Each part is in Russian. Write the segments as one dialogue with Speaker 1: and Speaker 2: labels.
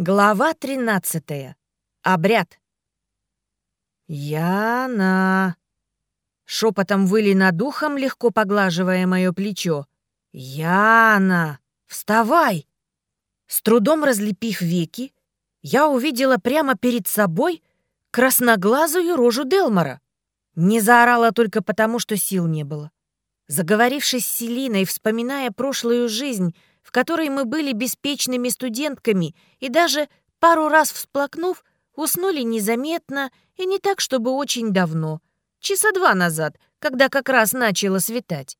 Speaker 1: Глава 13. Обряд. «Яна!» Шепотом выли над ухом, легко поглаживая мое плечо. «Яна! Вставай!» С трудом разлепив веки, я увидела прямо перед собой красноглазую рожу Делмора. Не заорала только потому, что сил не было. Заговорившись с Селиной, вспоминая прошлую жизнь, в которой мы были беспечными студентками и даже, пару раз всплакнув, уснули незаметно и не так, чтобы очень давно, часа два назад, когда как раз начало светать.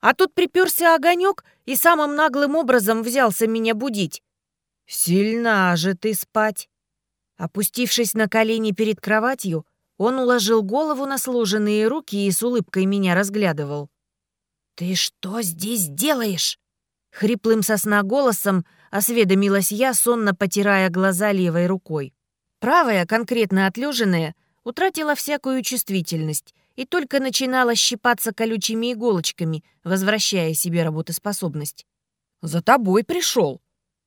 Speaker 1: А тут приперся огонек и самым наглым образом взялся меня будить. «Сильна же ты спать!» Опустившись на колени перед кроватью, он уложил голову на сложенные руки и с улыбкой меня разглядывал. «Ты что здесь делаешь?» Хриплым сосна голосом осведомилась я, сонно потирая глаза левой рукой. Правая, конкретно отлеженная, утратила всякую чувствительность и только начинала щипаться колючими иголочками, возвращая себе работоспособность. «За тобой пришел.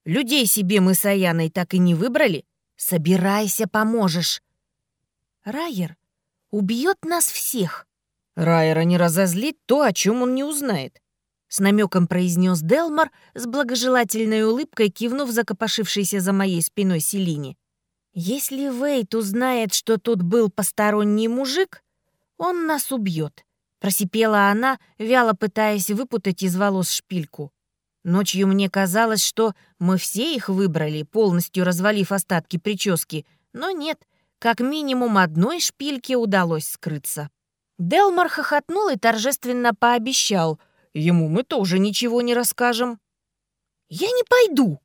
Speaker 1: Людей себе мы с Аяной так и не выбрали. Собирайся, поможешь». «Райер убьет нас всех». Райера не разозлит то, о чем он не узнает с намеком произнес Делмар с благожелательной улыбкой, кивнув закопошившейся за моей спиной Селине. «Если Вейт узнает, что тут был посторонний мужик, он нас убьет», — просипела она, вяло пытаясь выпутать из волос шпильку. Ночью мне казалось, что мы все их выбрали, полностью развалив остатки прически, но нет, как минимум одной шпильке удалось скрыться. Делмар хохотнул и торжественно пообещал — Ему мы тоже ничего не расскажем». «Я не пойду!»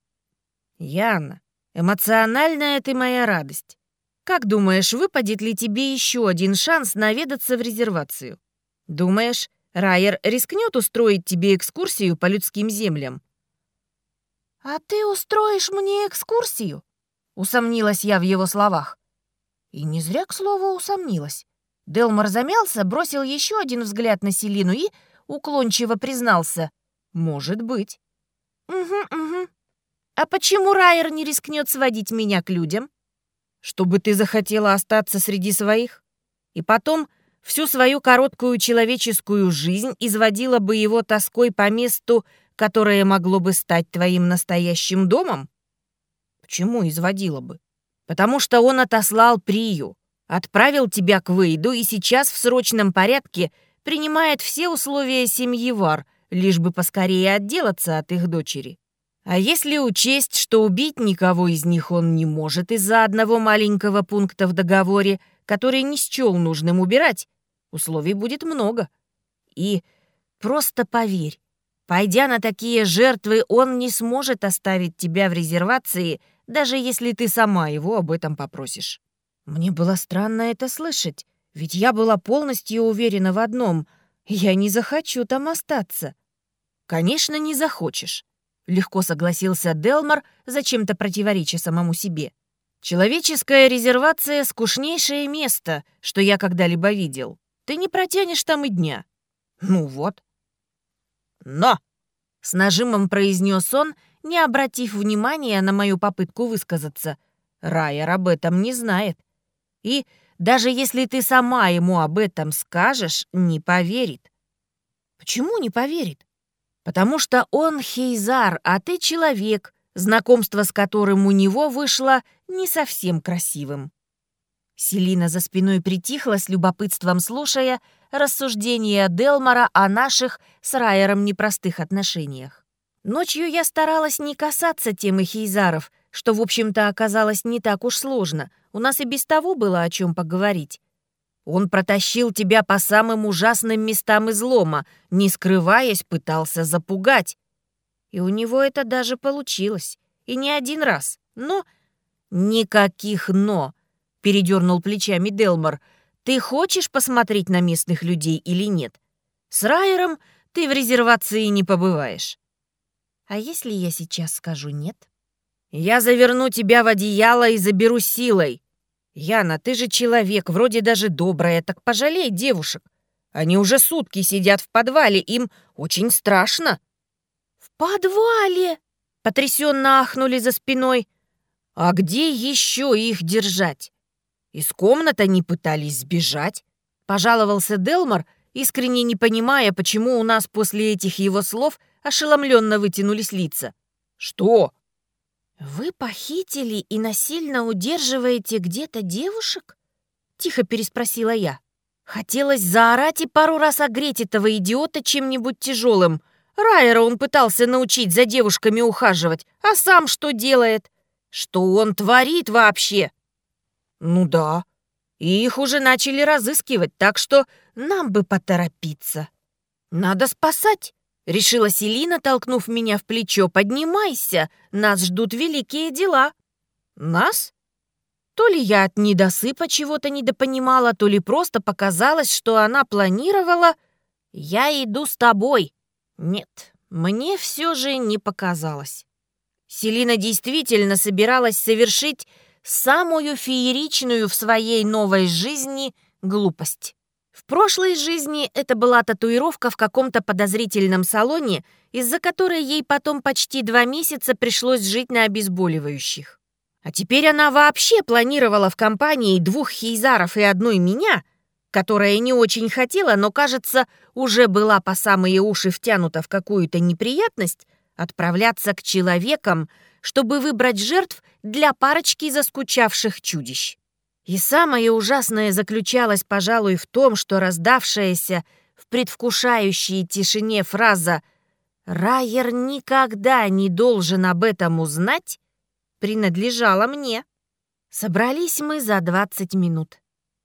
Speaker 1: «Яна, эмоциональная ты моя радость. Как думаешь, выпадет ли тебе еще один шанс наведаться в резервацию? Думаешь, Райер рискнет устроить тебе экскурсию по людским землям?» «А ты устроишь мне экскурсию?» Усомнилась я в его словах. И не зря, к слову, усомнилась. Делмар замялся, бросил еще один взгляд на Селину и уклончиво признался. «Может быть». «Угу, угу. А почему Райер не рискнет сводить меня к людям?» «Чтобы ты захотела остаться среди своих? И потом всю свою короткую человеческую жизнь изводила бы его тоской по месту, которое могло бы стать твоим настоящим домом?» «Почему изводила бы?» «Потому что он отослал Прию, отправил тебя к Вейду и сейчас в срочном порядке — принимает все условия семьи Вар, лишь бы поскорее отделаться от их дочери. А если учесть, что убить никого из них он не может из-за одного маленького пункта в договоре, который не счел нужным убирать, условий будет много. И просто поверь, пойдя на такие жертвы, он не сможет оставить тебя в резервации, даже если ты сама его об этом попросишь. Мне было странно это слышать, ведь я была полностью уверена в одном — я не захочу там остаться. Конечно, не захочешь. Легко согласился Делмар, зачем-то противореча самому себе. Человеческая резервация — скучнейшее место, что я когда-либо видел. Ты не протянешь там и дня. Ну вот. Но! С нажимом произнес он, не обратив внимания на мою попытку высказаться. Райер об этом не знает. И даже если ты сама ему об этом скажешь, не поверит. Почему не поверит? Потому что он Хейзар, а ты человек, знакомство с которым у него вышло не совсем красивым. Селина за спиной притихла с любопытством, слушая рассуждения Делмара о наших с Райером непростых отношениях. Ночью я старалась не касаться темы Хейзаров, что, в общем-то, оказалось не так уж сложно. У нас и без того было о чем поговорить. Он протащил тебя по самым ужасным местам излома, не скрываясь, пытался запугать. И у него это даже получилось. И не один раз. Но... Никаких «но», — передернул плечами Делмор. Ты хочешь посмотреть на местных людей или нет? С Райером ты в резервации не побываешь. А если я сейчас скажу «нет»? Я заверну тебя в одеяло и заберу силой. Яна, ты же человек, вроде даже добрая, так пожалей девушек. Они уже сутки сидят в подвале, им очень страшно. В подвале? Потрясенно ахнули за спиной. А где еще их держать? Из комнаты не пытались сбежать, пожаловался Делмар, искренне не понимая, почему у нас после этих его слов ошеломленно вытянулись лица. Что? Вы похитили и насильно удерживаете где-то девушек? Тихо переспросила я. Хотелось заорать и пару раз огреть этого идиота чем-нибудь тяжелым. Райера он пытался научить за девушками ухаживать, а сам что делает? Что он творит вообще? Ну да. И их уже начали разыскивать, так что нам бы поторопиться. Надо спасать, решила Селина, толкнув меня в плечо. Поднимайся, нас ждут великие дела. Нас? То ли я от недосыпа чего-то недопонимала, то ли просто показалось, что она планировала «Я иду с тобой». Нет, мне все же не показалось. Селина действительно собиралась совершить самую фееричную в своей новой жизни глупость. Прошлой жизни это была татуировка в каком-то подозрительном салоне, из-за которой ей потом почти два месяца пришлось жить на обезболивающих. А теперь она вообще планировала в компании двух хейзаров и одной меня, которая не очень хотела, но, кажется, уже была по самые уши втянута в какую-то неприятность, отправляться к человекам, чтобы выбрать жертв для парочки заскучавших чудищ. И самое ужасное заключалось, пожалуй, в том, что раздавшаяся в предвкушающей тишине фраза «Райер никогда не должен об этом узнать» принадлежала мне. Собрались мы за 20 минут.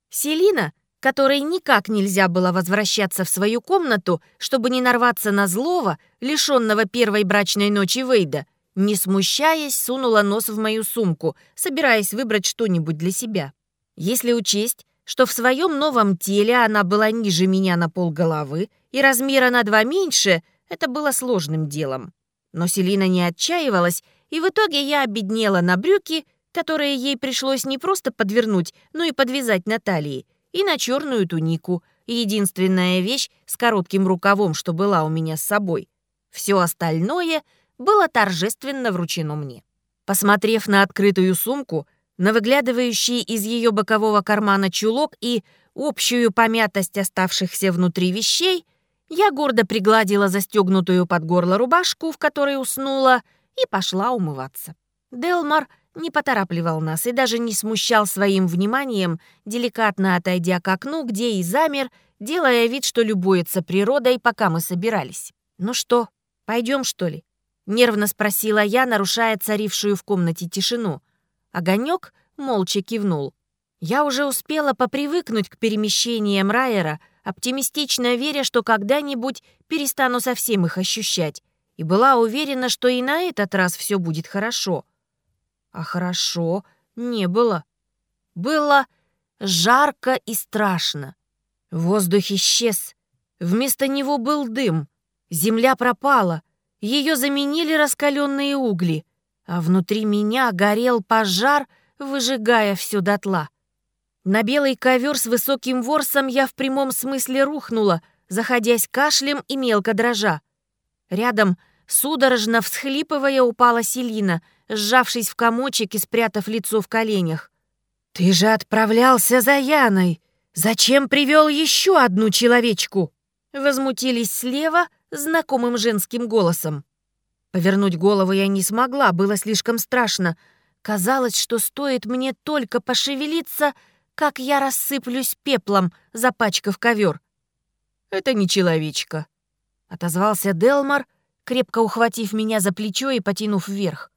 Speaker 1: Селина, которой никак нельзя было возвращаться в свою комнату, чтобы не нарваться на злого, лишенного первой брачной ночи Вейда, не смущаясь, сунула нос в мою сумку, собираясь выбрать что-нибудь для себя. Если учесть, что в своем новом теле она была ниже меня на полголовы и размера на два меньше, это было сложным делом. Но Селина не отчаивалась и в итоге я обеднела на брюки, которые ей пришлось не просто подвернуть, но и подвязать на талии, и на черную тунику, единственная вещь с коротким рукавом, что была у меня с собой. Все остальное было торжественно вручено мне. Посмотрев на открытую сумку, на выглядывающий из ее бокового кармана чулок и общую помятость оставшихся внутри вещей, я гордо пригладила застегнутую под горло рубашку, в которой уснула, и пошла умываться. Делмар не поторапливал нас и даже не смущал своим вниманием, деликатно отойдя к окну, где и замер, делая вид, что любуется природой, пока мы собирались. «Ну что, пойдем что ли?» — нервно спросила я, нарушая царившую в комнате тишину. Огонек молча кивнул. Я уже успела попривыкнуть к перемещениям Райера, оптимистично веря, что когда-нибудь перестану совсем их ощущать, и была уверена, что и на этот раз все будет хорошо. А хорошо не было. Было жарко и страшно. Воздух исчез. Вместо него был дым. Земля пропала. Ее заменили раскаленные угли. А внутри меня горел пожар, выжигая все дотла. На белый ковер с высоким ворсом я в прямом смысле рухнула, заходясь кашлем и мелко дрожа. Рядом — Судорожно всхлипывая, упала Селина, сжавшись в комочек и спрятав лицо в коленях. «Ты же отправлялся за Яной! Зачем привел еще одну человечку?» Возмутились слева знакомым женским голосом. Повернуть голову я не смогла, было слишком страшно. Казалось, что стоит мне только пошевелиться, как я рассыплюсь пеплом, запачкав ковер. «Это не человечка», — отозвался Делмар, — крепко ухватив меня за плечо и потянув вверх.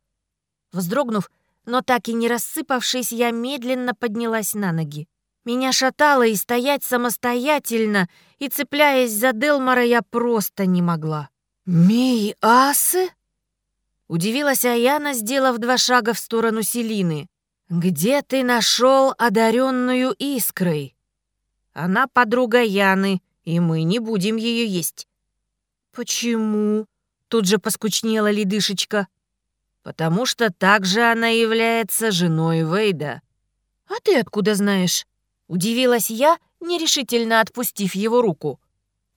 Speaker 1: Вздрогнув, но так и не рассыпавшись, я медленно поднялась на ноги. Меня шатало, и стоять самостоятельно, и, цепляясь за Делмара, я просто не могла. «Мей асы?» Удивилась Аяна, сделав два шага в сторону Селины. «Где ты нашел одаренную искрой?» «Она подруга Яны, и мы не будем ее есть». «Почему?» Тут же поскучнела ледышечка. «Потому что также она является женой Вейда». «А ты откуда знаешь?» Удивилась я, нерешительно отпустив его руку.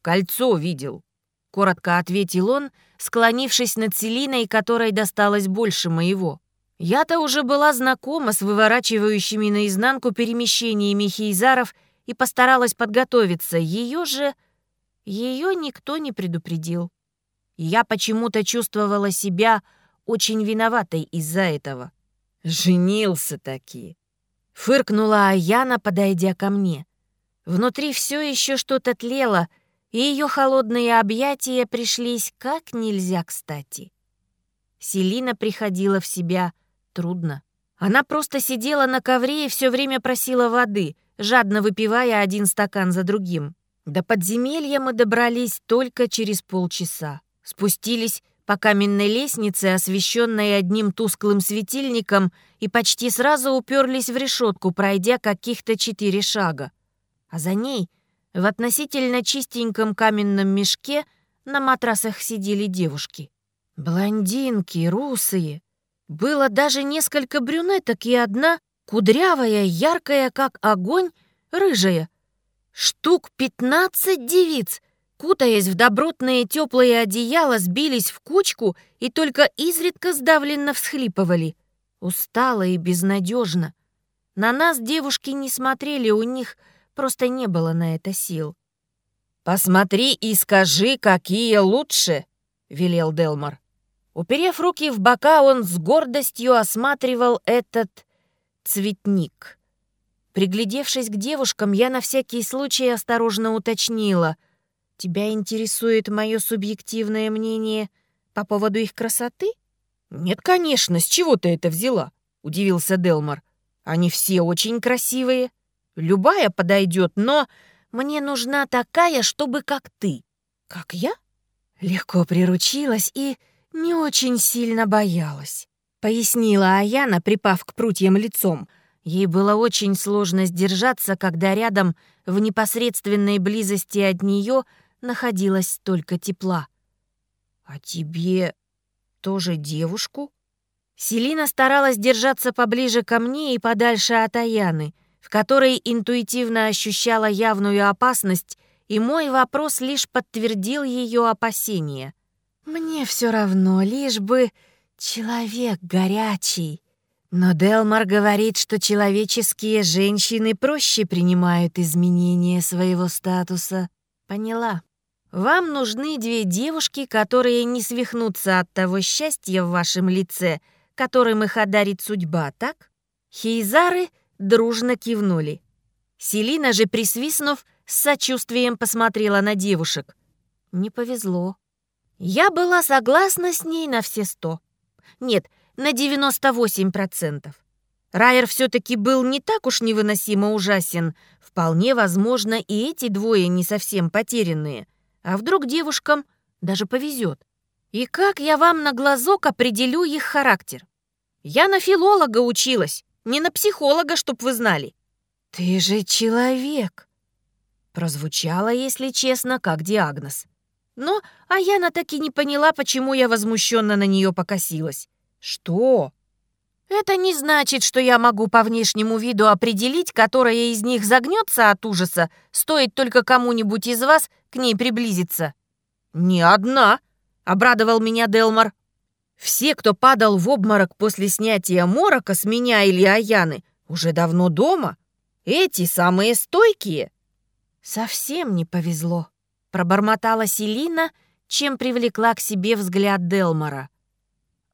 Speaker 1: «Кольцо видел», — коротко ответил он, склонившись над Селиной, которой досталось больше моего. Я-то уже была знакома с выворачивающими наизнанку перемещениями хейзаров и постаралась подготовиться. Ее же... Ее никто не предупредил. Я почему-то чувствовала себя очень виноватой из-за этого. Женился таки. Фыркнула Аяна, подойдя ко мне. Внутри все еще что-то тлело, и ее холодные объятия пришлись как нельзя кстати. Селина приходила в себя трудно. Она просто сидела на ковре и все время просила воды, жадно выпивая один стакан за другим. До подземелья мы добрались только через полчаса. Спустились по каменной лестнице, освещенной одним тусклым светильником, и почти сразу уперлись в решетку, пройдя каких-то четыре шага. А за ней, в относительно чистеньком каменном мешке, на матрасах сидели девушки. Блондинки, русые. Было даже несколько брюнеток и одна, кудрявая, яркая, как огонь, рыжая. Штук пятнадцать девиц, кутаясь в добротные теплые одеяла, сбились в кучку и только изредка сдавленно всхлипывали. Устало и безнадежно. На нас девушки не смотрели, у них просто не было на это сил. «Посмотри и скажи, какие лучше!» — велел Делмар. Уперев руки в бока, он с гордостью осматривал этот цветник. Приглядевшись к девушкам, я на всякий случай осторожно уточнила. «Тебя интересует мое субъективное мнение по поводу их красоты?» «Нет, конечно, с чего ты это взяла?» — удивился Делмар. «Они все очень красивые. Любая подойдет, но мне нужна такая, чтобы как ты». «Как я?» Легко приручилась и не очень сильно боялась. Пояснила Аяна, припав к прутьям лицом. Ей было очень сложно сдержаться, когда рядом, в непосредственной близости от нее, находилась только тепла. «А тебе тоже девушку?» Селина старалась держаться поближе ко мне и подальше от Аяны, в которой интуитивно ощущала явную опасность, и мой вопрос лишь подтвердил ее опасения. «Мне все равно, лишь бы человек горячий». Но Делмар говорит, что человеческие женщины проще принимают изменения своего статуса. Поняла. Вам нужны две девушки, которые не свихнутся от того счастья в вашем лице, которым их одарит судьба, так? Хейзары дружно кивнули. Селина же, присвистнув, с сочувствием посмотрела на девушек. Не повезло. Я была согласна с ней на все сто. Нет, на 98%. Райер все-таки был не так уж невыносимо ужасен. Вполне возможно, и эти двое не совсем потерянные. А вдруг девушкам даже повезет? И как я вам на глазок определю их характер? Я на филолога училась, не на психолога, чтоб вы знали. Ты же человек. Прозвучало, если честно, как диагноз. Но Аяна так и не поняла, почему я возмущенно на нее покосилась. «Что?» «Это не значит, что я могу по внешнему виду определить, которая из них загнется от ужаса, стоит только кому-нибудь из вас к ней приблизиться». «Не одна», — обрадовал меня Делмар. «Все, кто падал в обморок после снятия морока с меня или Аяны, уже давно дома. Эти самые стойкие». «Совсем не повезло», Пробормотала Селина, чем привлекла к себе взгляд Делмора.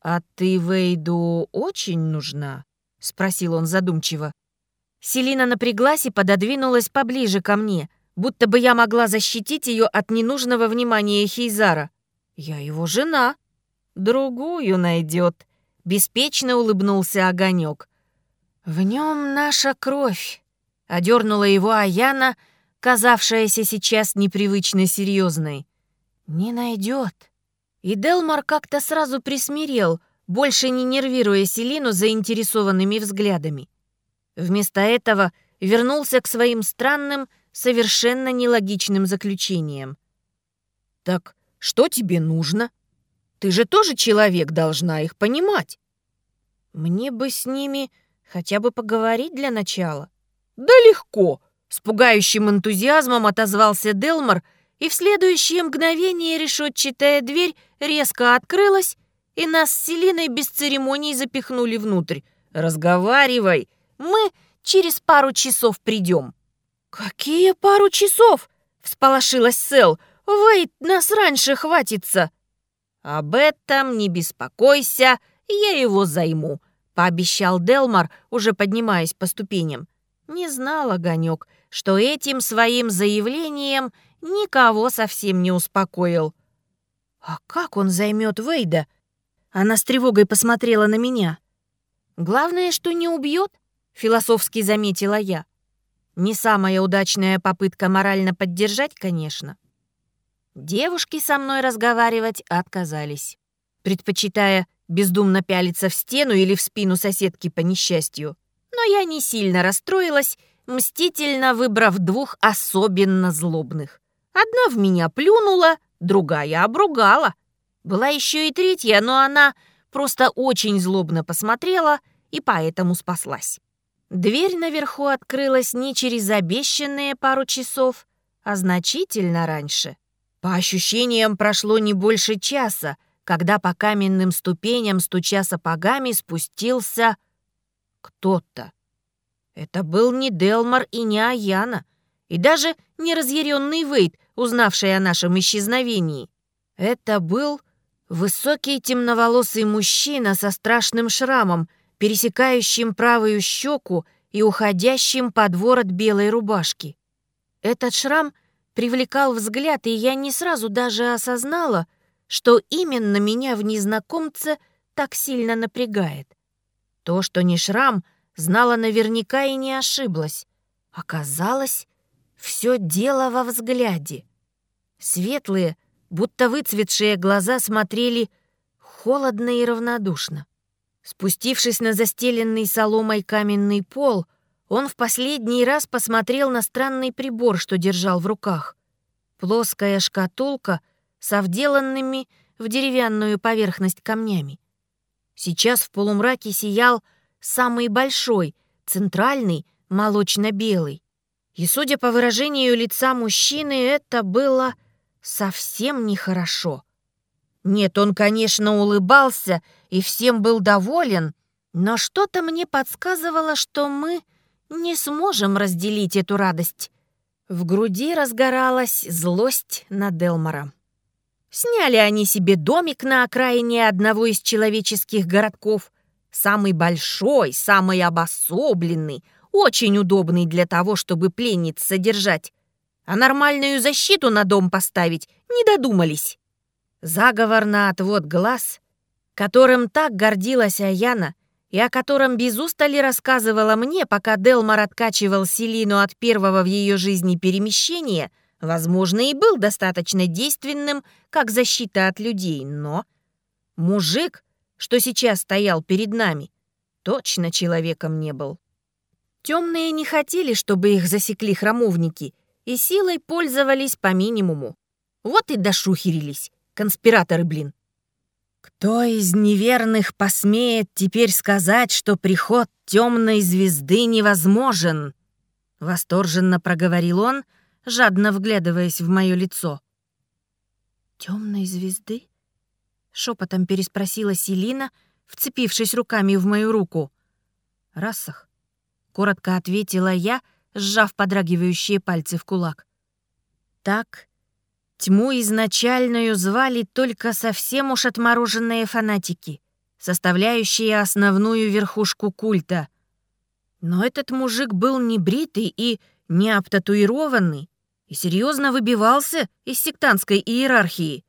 Speaker 1: «А ты Вейду очень нужна?» — спросил он задумчиво. Селина напряглась и пододвинулась поближе ко мне, будто бы я могла защитить ее от ненужного внимания Хейзара. «Я его жена. Другую найдет», — беспечно улыбнулся огонек. «В нем наша кровь», — одернула его Аяна, — казавшаяся сейчас непривычно серьезной. «Не найдет». И Делмар как-то сразу присмирел, больше не нервируя Селину заинтересованными взглядами. Вместо этого вернулся к своим странным, совершенно нелогичным заключениям. «Так что тебе нужно? Ты же тоже человек, должна их понимать». «Мне бы с ними хотя бы поговорить для начала». «Да легко!» С пугающим энтузиазмом отозвался Делмар, и в следующее мгновение решетчатая дверь резко открылась, и нас с Селиной без церемоний запихнули внутрь. Разговаривай, мы через пару часов придем. Какие пару часов? Всполошилась Сэл. Вейт, нас раньше хватится. Об этом не беспокойся, я его займу, пообещал Делмар, уже поднимаясь по ступеням. Не знал огонек, что этим своим заявлением никого совсем не успокоил. «А как он займет Вейда?» Она с тревогой посмотрела на меня. «Главное, что не убьет», — философски заметила я. Не самая удачная попытка морально поддержать, конечно. Девушки со мной разговаривать отказались, предпочитая бездумно пялиться в стену или в спину соседки по несчастью. Но я не сильно расстроилась, мстительно выбрав двух особенно злобных. Одна в меня плюнула, другая обругала. Была еще и третья, но она просто очень злобно посмотрела и поэтому спаслась. Дверь наверху открылась не через обещанные пару часов, а значительно раньше. По ощущениям, прошло не больше часа, когда по каменным ступеням, стуча сапогами, спустился кто-то. Это был не Делмар и не Аяна, и даже не разъяренный Вейт, узнавший о нашем исчезновении. Это был высокий темноволосый мужчина со страшным шрамом, пересекающим правую щеку и уходящим под ворот белой рубашки. Этот шрам привлекал взгляд, и я не сразу даже осознала, что именно меня в незнакомце так сильно напрягает. То, что не шрам, знала наверняка и не ошиблась. Оказалось, все дело во взгляде. Светлые, будто выцветшие глаза смотрели холодно и равнодушно. Спустившись на застеленный соломой каменный пол, он в последний раз посмотрел на странный прибор, что держал в руках. Плоская шкатулка со вделанными в деревянную поверхность камнями. Сейчас в полумраке сиял самый большой, центральный, молочно-белый. И, судя по выражению лица мужчины, это было совсем нехорошо. Нет, он, конечно, улыбался и всем был доволен, но что-то мне подсказывало, что мы не сможем разделить эту радость. В груди разгоралась злость на Делмора. Сняли они себе домик на окраине одного из человеческих городков, самый большой, самый обособленный, очень удобный для того, чтобы пленниц содержать. А нормальную защиту на дом поставить не додумались. Заговор на отвод глаз, которым так гордилась Аяна и о котором без устали рассказывала мне, пока Делмар откачивал Селину от первого в ее жизни перемещения, возможно, и был достаточно действенным, как защита от людей, но... Мужик, что сейчас стоял перед нами, точно человеком не был. Темные не хотели, чтобы их засекли храмовники, и силой пользовались по минимуму. Вот и дошухерились, конспираторы, блин. Кто из неверных посмеет теперь сказать, что приход темной звезды невозможен? Восторженно проговорил он, жадно вглядываясь в мое лицо. Темной звезды? Шепотом переспросила Селина, вцепившись руками в мою руку. Рассах, коротко ответила я, сжав подрагивающие пальцы в кулак. Так, тьму изначальную звали только совсем уж отмороженные фанатики, составляющие основную верхушку культа. Но этот мужик был не бритый и не обтатуированный, и серьезно выбивался из сектантской иерархии.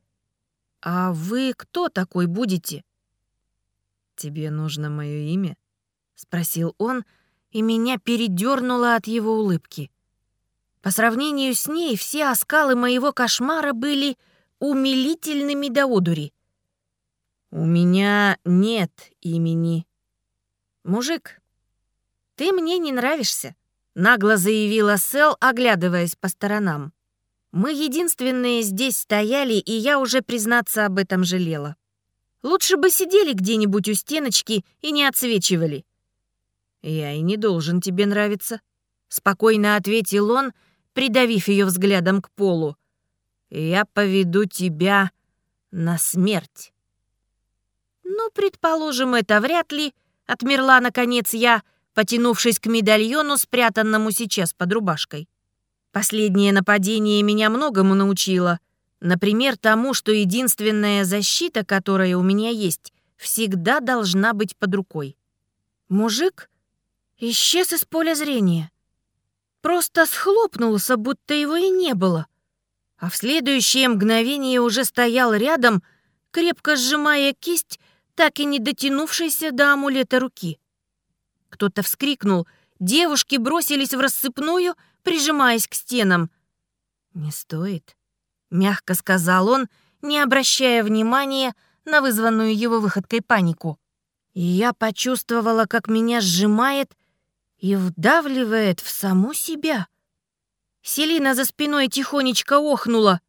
Speaker 1: «А вы кто такой будете?» «Тебе нужно мое имя?» — спросил он, — и меня передернуло от его улыбки. По сравнению с ней все оскалы моего кошмара были умилительными до одури. «У меня нет имени». «Мужик, ты мне не нравишься», — нагло заявила Сэл, оглядываясь по сторонам. «Мы единственные здесь стояли, и я уже, признаться, об этом жалела. Лучше бы сидели где-нибудь у стеночки и не отсвечивали. «Я и не должен тебе нравиться», — спокойно ответил он, придавив ее взглядом к полу. «Я поведу тебя на смерть». Ну, предположим, это вряд ли. Отмерла, наконец, я, потянувшись к медальону, спрятанному сейчас под рубашкой. Последнее нападение меня многому научило. Например, тому, что единственная защита, которая у меня есть, всегда должна быть под рукой. Мужик исчез из поля зрения. Просто схлопнулся, будто его и не было. А в следующее мгновение уже стоял рядом, крепко сжимая кисть, так и не дотянувшейся до амулета руки. Кто-то вскрикнул, девушки бросились в рассыпную, прижимаясь к стенам. «Не стоит», — мягко сказал он, не обращая внимания на вызванную его выходкой панику. И я почувствовала, как меня сжимает и вдавливает в саму себя. Селина за спиной тихонечко охнула.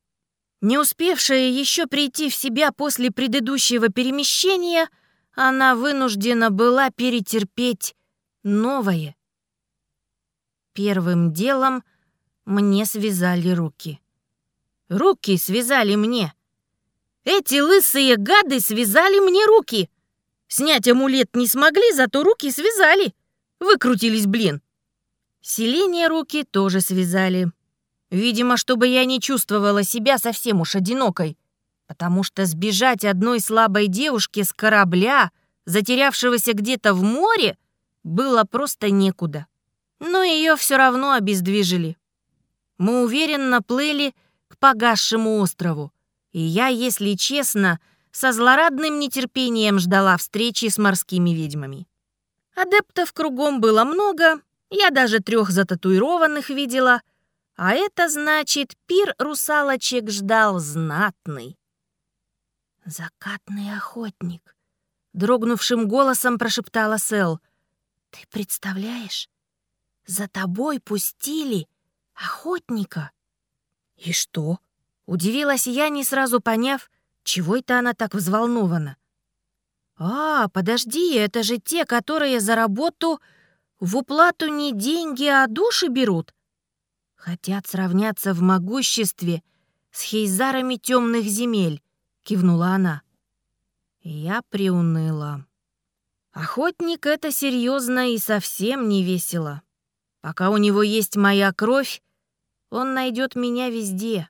Speaker 1: Не успевшая еще прийти в себя после предыдущего перемещения, она вынуждена была перетерпеть новое. Первым делом мне связали руки. Руки связали мне. Эти лысые гады связали мне руки. Снять амулет не смогли, зато руки связали. Выкрутились, блин. Селение руки тоже связали. Видимо, чтобы я не чувствовала себя совсем уж одинокой. Потому что сбежать одной слабой девушке с корабля, затерявшегося где-то в море, было просто некуда. Но ее все равно обездвижили. Мы уверенно плыли к погасшему острову. И я, если честно, со злорадным нетерпением ждала встречи с морскими ведьмами. Адептов кругом было много, я даже трех зататуированных видела, а это значит, пир русалочек ждал знатный. «Закатный охотник», — дрогнувшим голосом прошептала Сэл. «Ты представляешь, за тобой пустили охотника». «И что?» — удивилась я, не сразу поняв, чего это она так взволнована. «А, подожди, это же те, которые за работу в уплату не деньги, а души берут. Хотят сравняться в могуществе с хейзарами темных земель», — кивнула она. Я приуныла. Охотник — это серьезно и совсем не весело. Пока у него есть моя кровь, он найдет меня везде.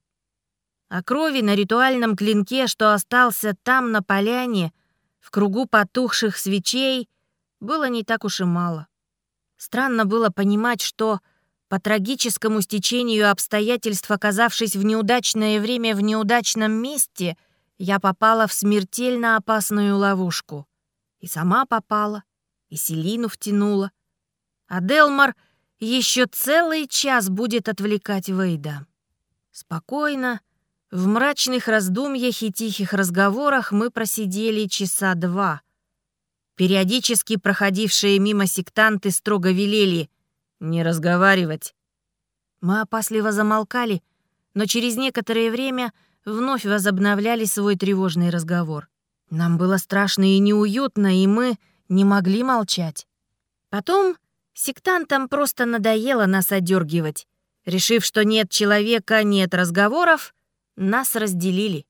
Speaker 1: А крови на ритуальном клинке, что остался там, на поляне — в кругу потухших свечей было не так уж и мало. Странно было понимать, что по трагическому стечению обстоятельств, оказавшись в неудачное время в неудачном месте, я попала в смертельно опасную ловушку. И сама попала, и Селину втянула. А Делмар еще целый час будет отвлекать Вейда. Спокойно, в мрачных раздумьях и тихих разговорах мы просидели часа два. Периодически проходившие мимо сектанты строго велели «не разговаривать». Мы опасливо замолкали, но через некоторое время вновь возобновляли свой тревожный разговор. Нам было страшно и неуютно, и мы не могли молчать. Потом сектантам просто надоело нас одергивать. Решив, что нет человека, нет разговоров, нас разделили.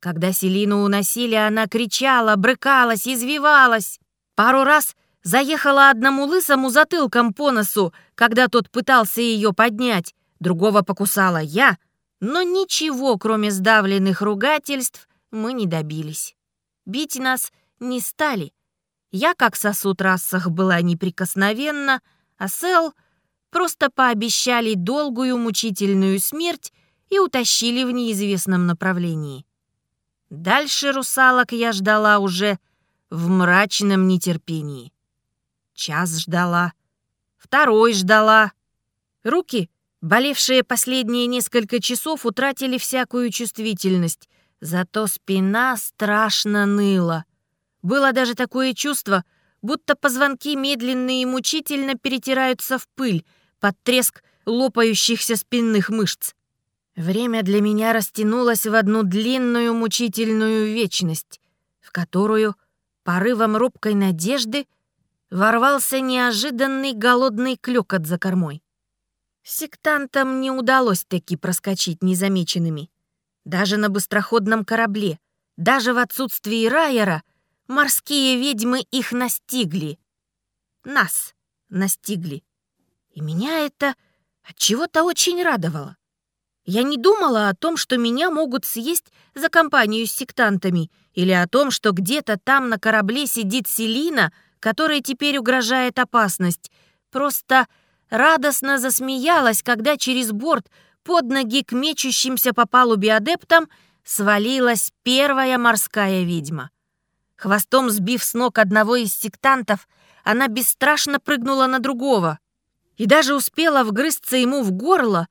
Speaker 1: Когда Селину уносили, она кричала, брыкалась, извивалась. Пару раз заехала одному лысому затылком по носу, когда тот пытался ее поднять. Другого покусала я, но ничего, кроме сдавленных ругательств, мы не добились. Бить нас не стали. Я, как сосуд рассах, была неприкосновенна, а Сэл просто пообещали долгую мучительную смерть и утащили в неизвестном направлении. Дальше русалок я ждала уже в мрачном нетерпении. Час ждала, второй ждала. Руки, болевшие последние несколько часов, утратили всякую чувствительность, зато спина страшно ныла. Было даже такое чувство, будто позвонки медленно и мучительно перетираются в пыль под треск лопающихся спинных мышц. Время для меня растянулось в одну длинную мучительную вечность, в которую порывом робкой надежды ворвался неожиданный голодный клёкот за кормой. Сектантам не удалось таки проскочить незамеченными. Даже на быстроходном корабле, даже в отсутствии Райера, морские ведьмы их настигли. Нас настигли. И меня это от чего-то очень радовало. Я не думала о том, что меня могут съесть за компанию с сектантами, или о том, что где-то там на корабле сидит Селина, которой теперь угрожает опасность. Просто радостно засмеялась, когда через борт под ноги к мечущимся по палубе адептам свалилась первая морская ведьма. Хвостом сбив с ног одного из сектантов, она бесстрашно прыгнула на другого и даже успела вгрызться ему в горло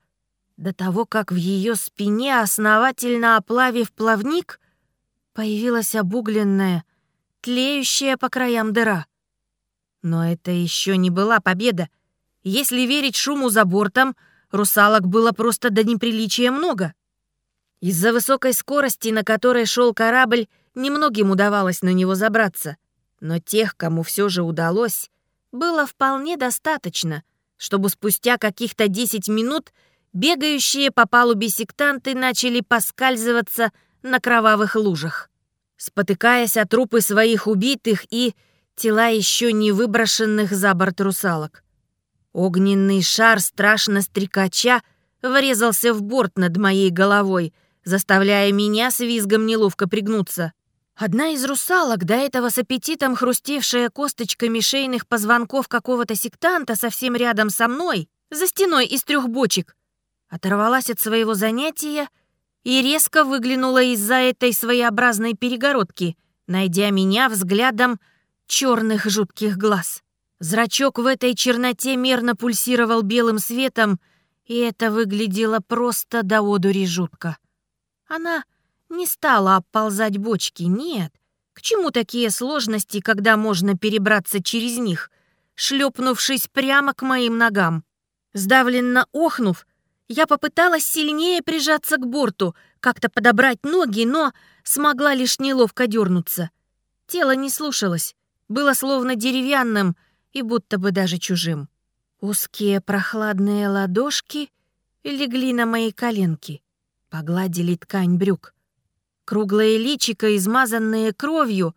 Speaker 1: до того, как в ее спине, основательно оплавив плавник, появилась обугленная, тлеющая по краям дыра. Но это еще не была победа. Если верить шуму за бортом, русалок было просто до неприличия много. Из-за высокой скорости, на которой шел корабль, немногим удавалось на него забраться. Но тех, кому все же удалось, было вполне достаточно, чтобы спустя каких-то 10 минут бегающие по палубе сектанты начали поскальзываться на кровавых лужах. Спотыкаясь о трупы своих убитых и тела еще не выброшенных за борт русалок. Огненный шар, страшно стрекача, врезался в борт над моей головой, заставляя меня с визгом неловко пригнуться. Одна из русалок, до этого с аппетитом хрустевшая косточками шейных позвонков какого-то сектанта совсем рядом со мной, за стеной из трех бочек, оторвалась от своего занятия и резко выглянула из-за этой своеобразной перегородки, найдя меня взглядом черных жутких глаз. Зрачок в этой черноте мерно пульсировал белым светом, и это выглядело просто до одури жутко. Она не стала обползать бочки, нет. К чему такие сложности, когда можно перебраться через них, шлепнувшись прямо к моим ногам? Сдавленно охнув, я попыталась сильнее прижаться к борту, как-то подобрать ноги, но смогла лишь неловко дернуться. Тело не слушалось, было словно деревянным и будто бы даже чужим. Узкие прохладные ладошки легли на мои коленки, погладили ткань брюк. Круглое личико, измазанное кровью,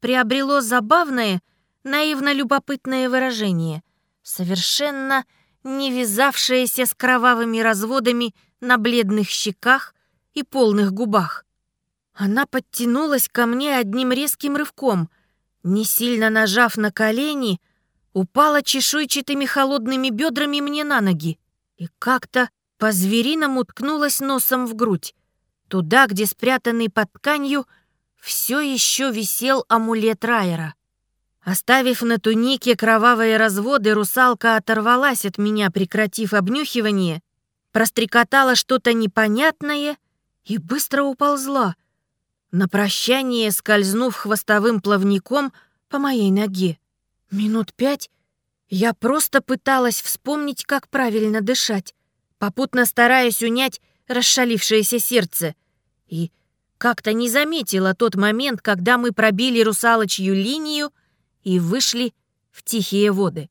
Speaker 1: приобрело забавное, наивно-любопытное выражение, совершенно не вязавшаяся с кровавыми разводами на бледных щеках и полных губах. Она подтянулась ко мне одним резким рывком, не сильно нажав на колени, упала чешуйчатыми холодными бедрами мне на ноги и как-то по-звериному ткнулась носом в грудь, туда, где спрятанный под тканью все еще висел амулет Райера. Оставив на тунике кровавые разводы, русалка оторвалась от меня, прекратив обнюхивание, прострекотала что-то непонятное и быстро уползла, на прощание скользнув хвостовым плавником по моей ноге. Минут пять я просто пыталась вспомнить, как правильно дышать, попутно стараясь унять расшалившееся сердце, и как-то не заметила тот момент, когда мы пробили русалочью линию и вышли в тихие воды.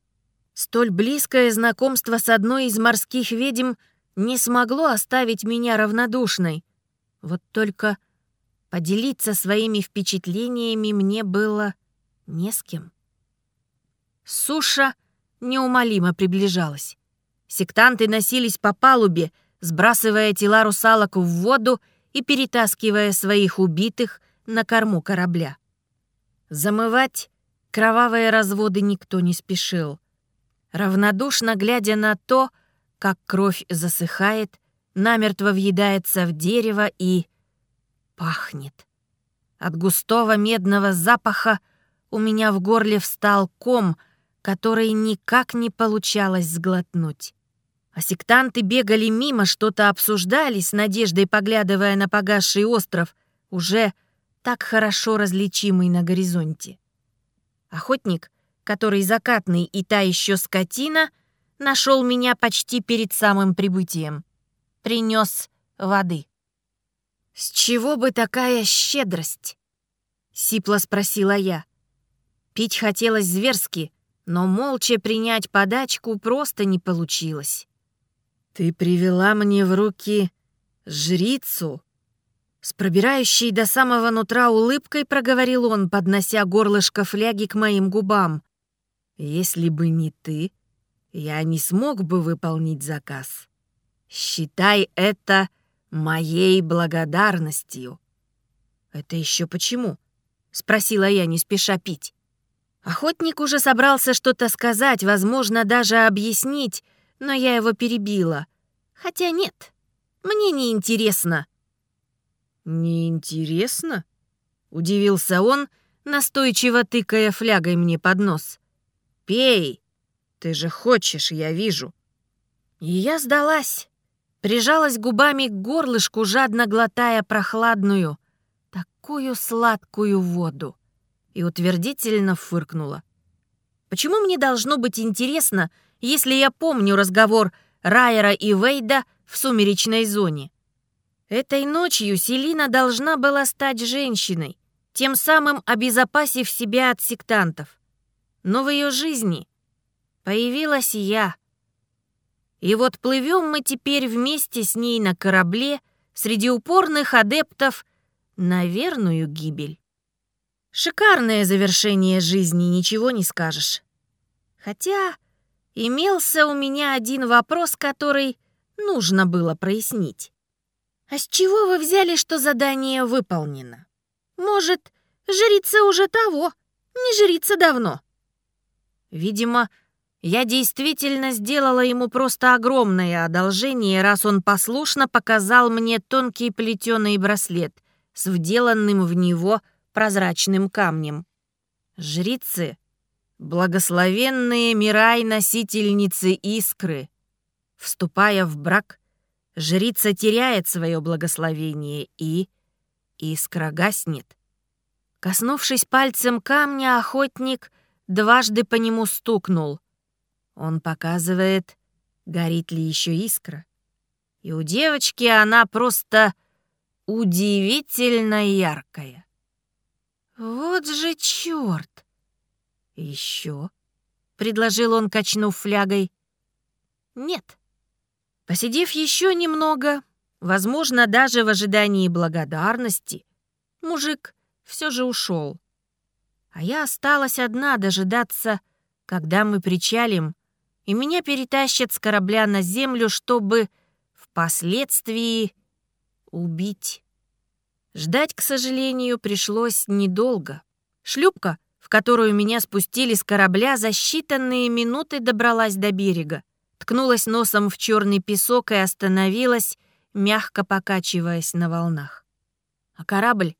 Speaker 1: Столь близкое знакомство с одной из морских ведьм не смогло оставить меня равнодушной. Вот только поделиться своими впечатлениями мне было не с кем. Суша неумолимо приближалась. Сектанты носились по палубе, сбрасывая тела русалок в воду и перетаскивая своих убитых на корму корабля. Замывать Кровавые разводы никто не спешил. Равнодушно глядя на то, как кровь засыхает, намертво въедается в дерево и... пахнет. От густого медного запаха у меня в горле встал ком, который никак не получалось сглотнуть. А сектанты бегали мимо, что-то обсуждали, с надеждой поглядывая на погасший остров, уже так хорошо различимый на горизонте. Охотник, который закатный и та еще скотина, нашел меня почти перед самым прибытием. Принес воды. «С чего бы такая щедрость?» — сипло спросила я. Пить хотелось зверски, но молча принять подачку просто не получилось. «Ты привела мне в руки жрицу?» С пробирающей до самого нутра улыбкой проговорил он, поднося горлышко фляги к моим губам. «Если бы не ты, я не смог бы выполнить заказ. Считай это моей благодарностью». «Это еще почему?» — спросила я, не спеша пить. Охотник уже собрался что-то сказать, возможно, даже объяснить, но я его перебила. Хотя нет, мне не интересно. Не интересно? удивился он, настойчиво тыкая флягой мне под нос. Пей. Ты же хочешь, я вижу. И я сдалась. Прижалась губами к горлышку, жадно глотая прохладную, такую сладкую воду и утвердительно фыркнула. Почему мне должно быть интересно, если я помню разговор Райера и Вейда в сумеречной зоне? Этой ночью Селина должна была стать женщиной, тем самым обезопасив себя от сектантов. Но в ее жизни появилась я. И вот плывем мы теперь вместе с ней на корабле среди упорных адептов на верную гибель. Шикарное завершение жизни, ничего не скажешь. Хотя имелся у меня один вопрос, который нужно было прояснить. А с чего вы взяли, что задание выполнено? Может, жрица уже того, не жрица давно? Видимо, я действительно сделала ему просто огромное одолжение, раз он послушно показал мне тонкий плетеный браслет с вделанным в него прозрачным камнем. Жрицы — благословенные Мирай-носительницы искры. Вступая в брак, жрица теряет свое благословение и... искра гаснет. Коснувшись пальцем камня, охотник дважды по нему стукнул. Он показывает, горит ли еще искра. И у девочки она просто удивительно яркая. «Вот же черт!» «Еще?» — предложил он, качнув флягой. «Нет». Посидев еще немного, возможно, даже в ожидании благодарности, мужик все же ушел. А я осталась одна дожидаться, когда мы причалим, и меня перетащат с корабля на землю, чтобы впоследствии убить. Ждать, к сожалению, пришлось недолго. Шлюпка, в которую меня спустили с корабля, за считанные минуты добралась до берега, ткнулась носом в черный песок и остановилась, мягко покачиваясь на волнах. А корабль,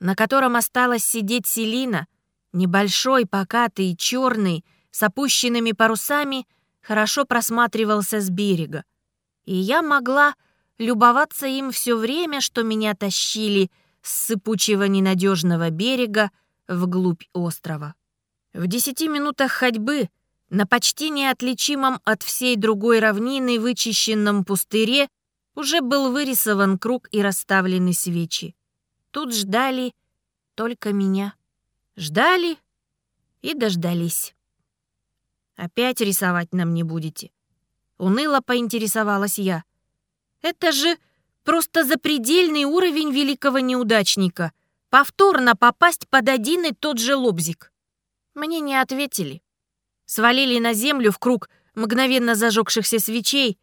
Speaker 1: на котором осталась сидеть Селина, небольшой, покатый черный, с опущенными парусами, хорошо просматривался с берега. И я могла любоваться им все время, что меня тащили с сыпучего ненадежного берега вглубь острова. В десяти минутах ходьбы на почти неотличимом от всей другой равнины вычищенном пустыре уже был вырисован круг и расставлены свечи. Тут ждали только меня. Ждали и дождались. «Опять рисовать нам не будете?» Уныло поинтересовалась я. Это же просто запредельный уровень великого неудачника. Повторно попасть под один и тот же лобзик. Мне не ответили. Свалили на землю в круг мгновенно зажегшихся свечей,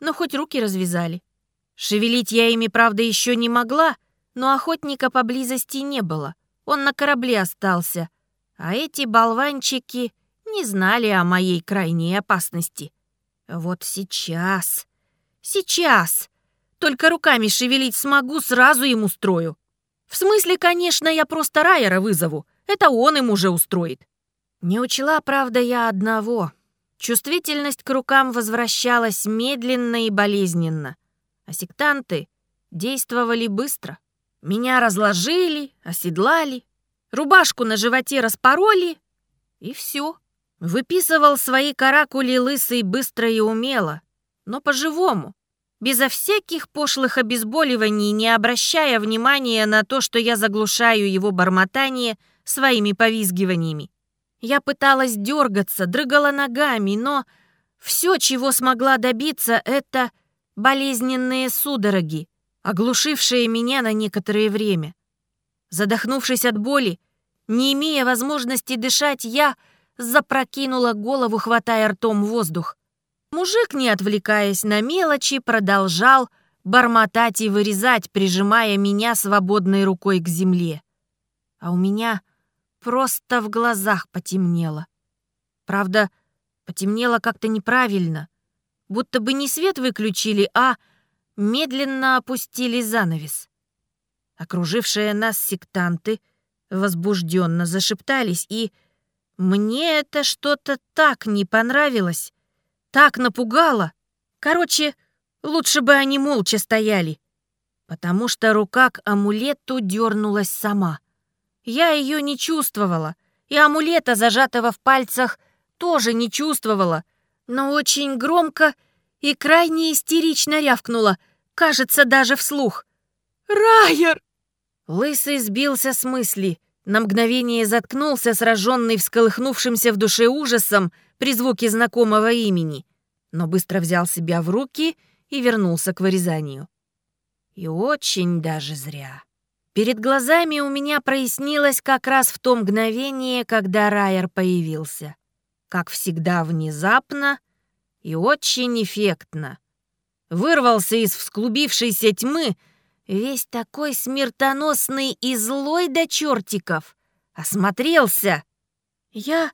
Speaker 1: но хоть руки развязали. Шевелить я ими, правда, еще не могла, но охотника поблизости не было. Он на корабле остался. А эти болванчики не знали о моей крайней опасности. Вот сейчас... Сейчас. Только руками шевелить смогу, сразу им устрою. В смысле, конечно, я просто Райера вызову. Это он им уже устроит. Не учла, правда, я одного. Чувствительность к рукам возвращалась медленно и болезненно. А сектанты действовали быстро. Меня разложили, оседлали, рубашку на животе распороли, и все. Выписывал свои каракули лысый быстро и умело, но по-живому, безо всяких пошлых обезболиваний, не обращая внимания на то, что я заглушаю его бормотание своими повизгиваниями. Я пыталась дергаться, дрыгала ногами, но все, чего смогла добиться, это болезненные судороги, оглушившее меня на некоторое время. Задохнувшись от боли, не имея возможности дышать, я запрокинула голову, хватая ртом воздух. Мужик, не отвлекаясь на мелочи, продолжал бормотать и вырезать, прижимая меня свободной рукой к земле. А у меня просто в глазах потемнело. Правда, потемнело как-то неправильно, будто бы не свет выключили, а медленно опустили занавес. Окружившие нас сектанты возбужденно зашептались, и мне это что-то так не понравилось, так напугало. Короче, лучше бы они молча стояли, потому что рука к амулету дернулась сама. Я ее не чувствовала, и амулета, зажатого в пальцах, тоже не чувствовала, но очень громко и крайне истерично рявкнула, кажется, даже вслух. «Райер!» Лысый сбился с мысли, на мгновение заткнулся, сраженный всколыхнувшимся в душе ужасом при звуке знакомого имени, но быстро взял себя в руки и вернулся к вырезанию. И очень даже зря. Перед глазами у меня прояснилось как раз в то мгновение, когда Райер появился. Как всегда внезапно и очень эффектно. Вырвался из всклубившейся тьмы, весь такой смертоносный и злой до чертиков. Осмотрелся. Я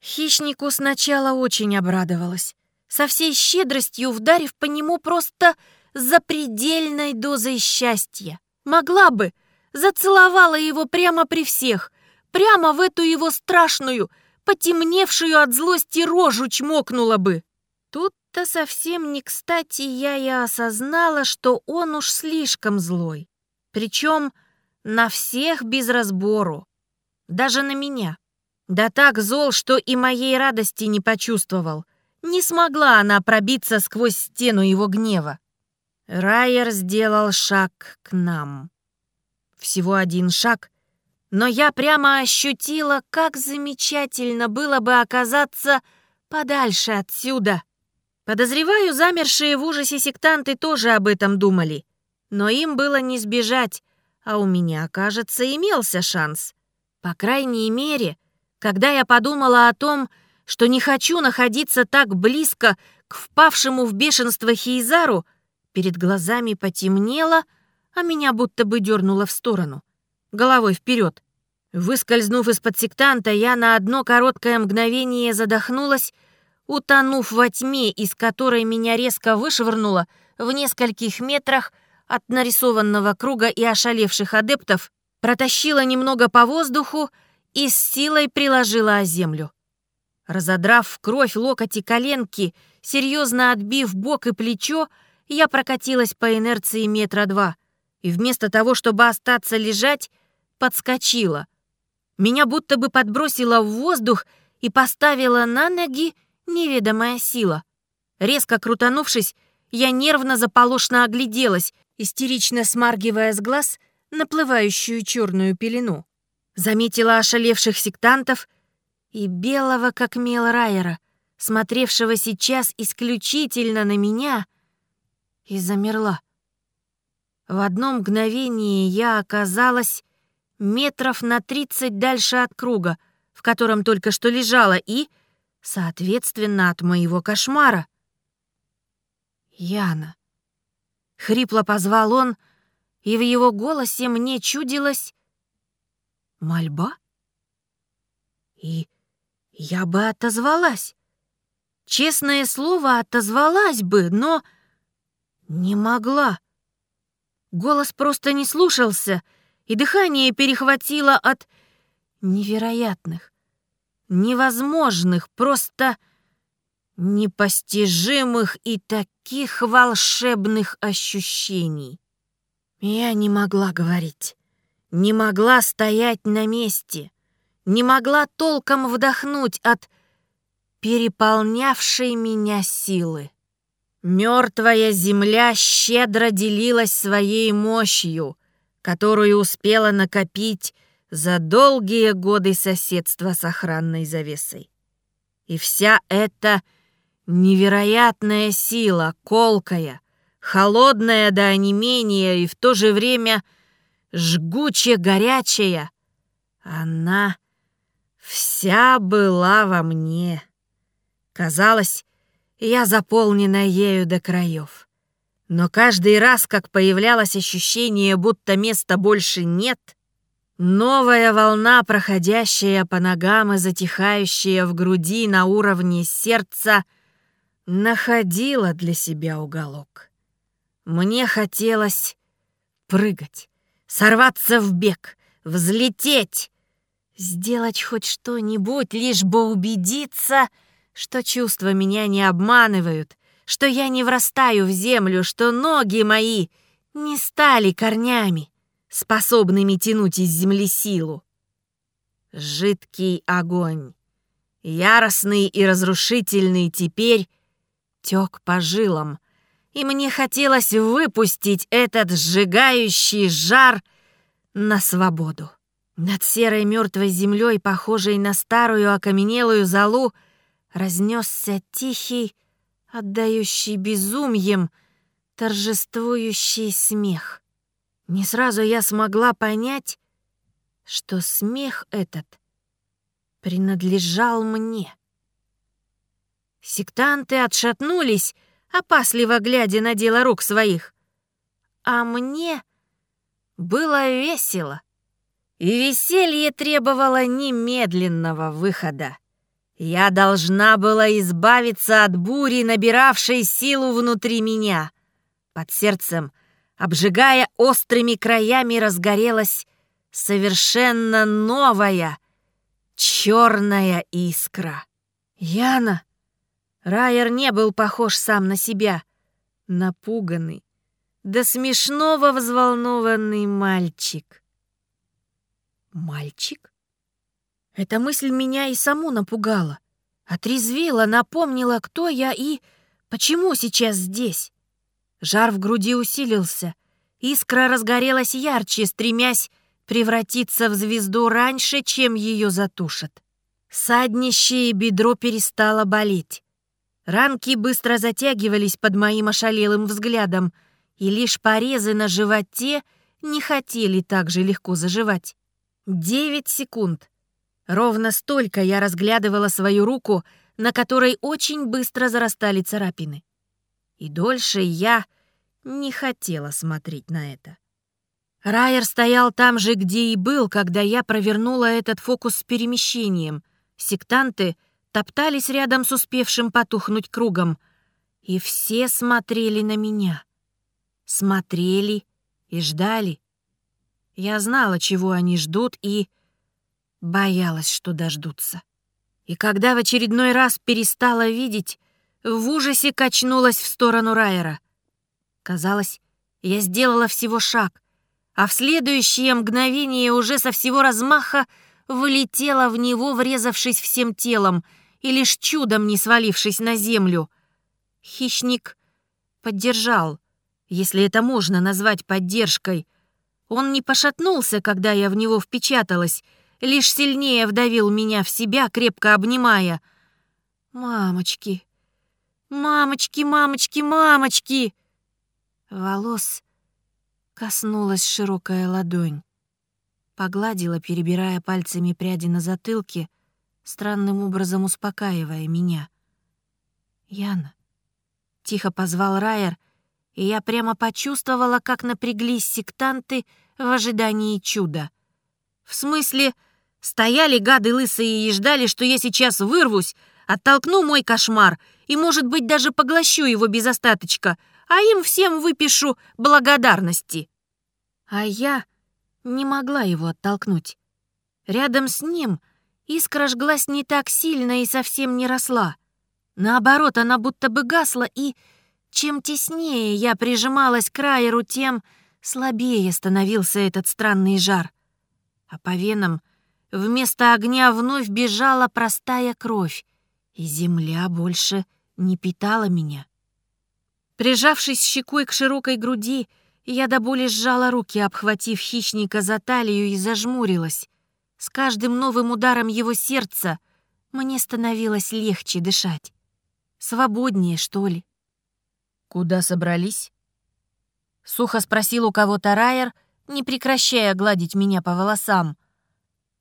Speaker 1: хищнику сначала очень обрадовалась, со всей щедростью вдарив по нему просто запредельной дозой счастья. Могла бы, зацеловала его прямо при всех, прямо в эту его страшную, потемневшую от злости рожу чмокнула бы. Тут-то совсем не кстати я и осознала, что он уж слишком злой. Причем на всех без разбору. Даже на меня. Да так зол, что и моей радости не почувствовал. Не смогла она пробиться сквозь стену его гнева. Райер сделал шаг к нам. Всего один шаг, но я прямо ощутила, как замечательно было бы оказаться подальше отсюда. Подозреваю, замершие в ужасе сектанты тоже об этом думали. Но им было не сбежать, а у меня, кажется, имелся шанс. По крайней мере, когда я подумала о том, что не хочу находиться так близко к впавшему в бешенство Хейзару, перед глазами потемнело — а меня будто бы дернуло в сторону, головой вперед. Выскользнув из-под сектанта, я на одно короткое мгновение задохнулась, утонув во тьме, из которой меня резко вышвырнуло в нескольких метрах от нарисованного круга и ошалевших адептов, протащила немного по воздуху и с силой приложила о землю. Разодрав в кровь локоть и коленки, серьезно отбив бок и плечо, я прокатилась по инерции метра два — и вместо того, чтобы остаться лежать, подскочила. Меня будто бы подбросила в воздух и поставила на ноги неведомая сила. Резко крутанувшись, я нервно заполошно огляделась, истерично смаргивая с глаз наплывающую черную пелену. Заметила ошалевших сектантов и белого, как мел Райера, смотревшего сейчас исключительно на меня, и замерла. В одно мгновение я оказалась метров на тридцать дальше от круга, в котором только что лежала, и, соответственно, от моего кошмара. «Яна!» — хрипло позвал он, и в его голосе мне чудилось мольба. И я бы отозвалась. Честное слово, отозвалась бы, но не могла. Голос просто не слушался, и дыхание перехватило от невероятных, невозможных, просто непостижимых и таких волшебных ощущений. Я не могла говорить, не могла стоять на месте, не могла толком вдохнуть от переполнявшей меня силы. Мертвая земля щедро делилась своей мощью, которую успела накопить за долгие годы соседства с охранной завесой. И вся эта невероятная сила, колкая, холодная до онемения и в то же время жгуче горячая. Она вся была во мне. Казалось, я заполнена ею до краев. Но каждый раз, как появлялось ощущение, будто места больше нет, новая волна, проходящая по ногам и затихающая в груди на уровне сердца, находила для себя уголок. Мне хотелось прыгать, сорваться в бег, взлететь, сделать хоть что-нибудь, лишь бы убедиться, что чувства меня не обманывают, что я не врастаю в землю, что ноги мои не стали корнями, способными тянуть из земли силу. Жидкий огонь, яростный и разрушительный теперь, тек по жилам, и мне хотелось выпустить этот сжигающий жар на свободу. Над серой мертвой землей, похожей на старую окаменелую залу, разнесся тихий, отдающий безумьем, торжествующий смех. Не сразу я смогла понять, что смех этот принадлежал мне. Сектанты отшатнулись, опасливо глядя на дело рук своих. А мне было весело, и веселье требовало немедленного выхода. Я должна была избавиться от бури, набиравшей силу внутри меня. Под сердцем, обжигая острыми краями, разгорелась совершенно новая черная искра. Яна! Райер не был похож сам на себя. Напуганный, до смешного взволнованный мальчик. Мальчик? Эта мысль меня и саму напугала. Отрезвила, напомнила, кто я и почему сейчас здесь. Жар в груди усилился. Искра разгорелась ярче, стремясь превратиться в звезду раньше, чем ее затушат. Саднище и бедро перестало болеть. Ранки быстро затягивались под моим ошалелым взглядом, и лишь порезы на животе не хотели так же легко заживать. Девять секунд. Ровно столько я разглядывала свою руку, на которой очень быстро зарастали царапины. И дольше я не хотела смотреть на это. Райер стоял там же, где и был, когда я провернула этот фокус с перемещением. Сектанты топтались рядом с успевшим потухнуть кругом. И все смотрели на меня. Смотрели и ждали. Я знала, чего они ждут, и Боялась, что дождутся. И когда в очередной раз перестала видеть, в ужасе качнулась в сторону Райера. Казалось, я сделала всего шаг, а в следующее мгновение уже со всего размаха вылетела в него, врезавшись всем телом и лишь чудом не свалившись на землю. Хищник поддержал, если это можно назвать поддержкой. Он не пошатнулся, когда я в него впечаталась, лишь сильнее вдавил меня в себя, крепко обнимая. «Мамочки! Мамочки, мамочки, мамочки!» Волос коснулась широкая ладонь. Погладила, перебирая пальцами пряди на затылке, странным образом успокаивая меня. «Яна!» — тихо позвал Райер, и я прямо почувствовала, как напряглись сектанты в ожидании чуда. В смысле, Стояли гады лысые и ждали, что я сейчас вырвусь, оттолкну мой кошмар и, может быть, даже поглощу его без остаточка, а им всем выпишу благодарности. А я не могла его оттолкнуть. Рядом с ним искра жглась не так сильно и совсем не росла. Наоборот, она будто бы гасла, и чем теснее я прижималась к Райеру, тем слабее становился этот странный жар. А по венам — Вместо огня вновь бежала простая кровь, и земля больше не питала меня. Прижавшись щекой к широкой груди, я до боли сжала руки, обхватив хищника за талию и зажмурилась. С каждым новым ударом его сердца мне становилось легче дышать. Свободнее, что ли.
Speaker 2: «Куда собрались?»
Speaker 1: — сухо спросил у кого-то Райер, не прекращая гладить меня по волосам.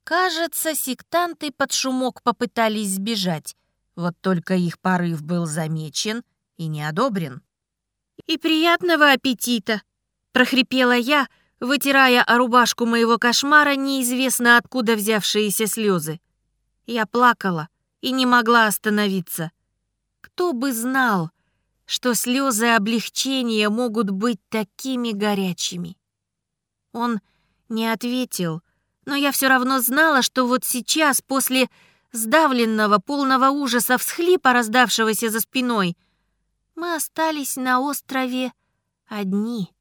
Speaker 1: Кажется, сектанты под шумок попытались сбежать, вот только их порыв был замечен и не одобрен. «И приятного аппетита!» — прохрипела я, вытирая о рубашку моего кошмара неизвестно откуда взявшиеся слезы. Я плакала и не могла остановиться. Кто бы знал, что слезы облегчения могут быть такими горячими. Он не ответил, но я все равно знала, что вот сейчас, после сдавленного, полного ужаса всхлипа, раздавшегося за спиной, мы остались на острове одни.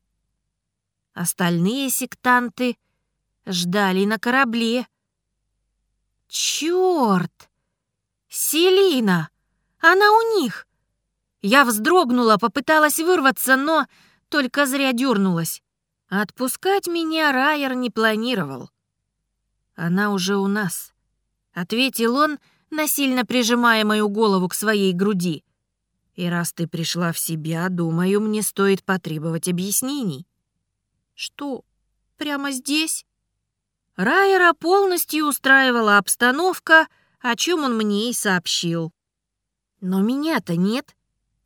Speaker 1: Остальные сектанты ждали на корабле. Черт! Селина! Она у них! Я вздрогнула, попыталась вырваться, но только зря дернулась. Отпускать меня Райер не планировал. Она уже у нас, ответил он, насильно прижимая мою голову к своей груди. И раз ты пришла в себя, думаю, мне стоит потребовать объяснений. Что, прямо здесь? Райера полностью устраивала обстановка, о чем он мне и сообщил. Но меня-то нет.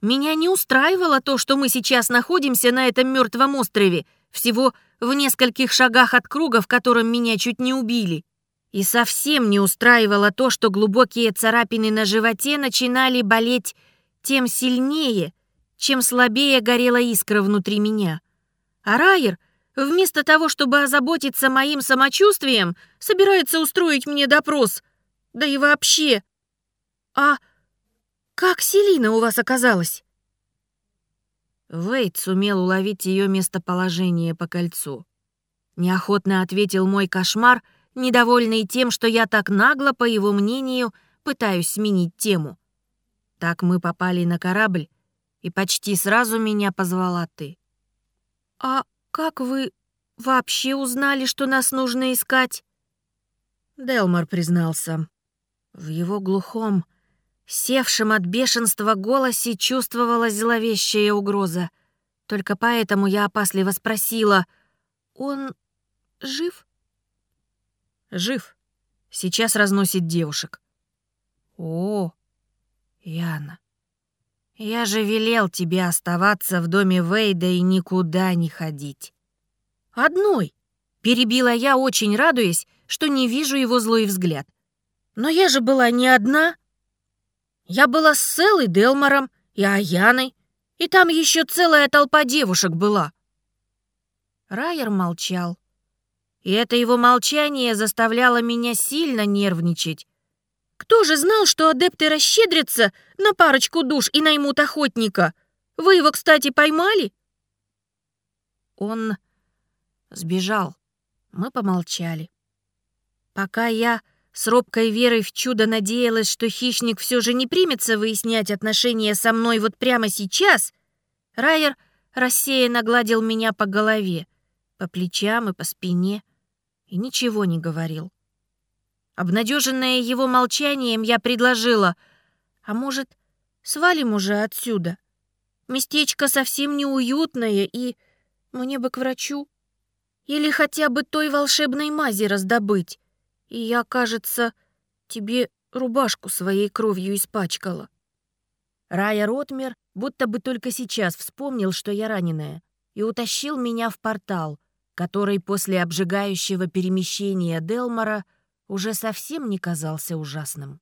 Speaker 1: Меня не устраивало то, что мы сейчас находимся на этом мертвом острове, всего в нескольких шагах от круга, в котором меня чуть не убили. И совсем не устраивало то, что глубокие царапины на животе начинали болеть тем сильнее, чем слабее горела искра внутри меня. А Райер, вместо того, чтобы озаботиться моим самочувствием, собирается устроить мне допрос. Да и вообще... А как Селина у вас оказалась?» Вейт сумел уловить ее местоположение по кольцу. Неохотно ответил мой кошмар, недовольный тем, что я так нагло, по его мнению, пытаюсь сменить тему. Так мы попали на корабль, и почти сразу меня позвала ты. «А как вы вообще узнали, что нас нужно искать?» Делмар признался. В его глухом, севшем от бешенства голосе чувствовалась зловещая угроза. Только поэтому я опасливо спросила, «Он жив?» «Жив. Сейчас разносит девушек». «О, Яна, я же велел тебе оставаться в доме Вейда и никуда не ходить». «Одной!» — перебила я, очень радуясь, что не вижу его злой взгляд. «Но я же была не одна!» Я была с Селой Делмором и Аяной, и там еще целая толпа девушек была. Райер молчал. И это его молчание заставляло меня сильно нервничать. Кто же знал, что адепты расщедрятся на парочку душ и наймут охотника? Вы его, кстати, поймали? Он сбежал. Мы помолчали. Пока я с робкой верой в чудо надеялась, что хищник все же не примется выяснять отношения со мной вот прямо сейчас. Райер рассеянно гладил меня по голове, по плечам и по спине, и ничего не говорил. Обнадеженная его молчанием, я предложила, а может, свалим уже отсюда? Местечко совсем неуютное, и мне бы к врачу. Или хотя бы той волшебной мази раздобыть. И я, кажется, тебе рубашку своей кровью испачкала. Рая Ротмер будто бы только сейчас вспомнил, что я раненая, и утащил меня в портал, который после обжигающего перемещения Делмора уже совсем не казался ужасным.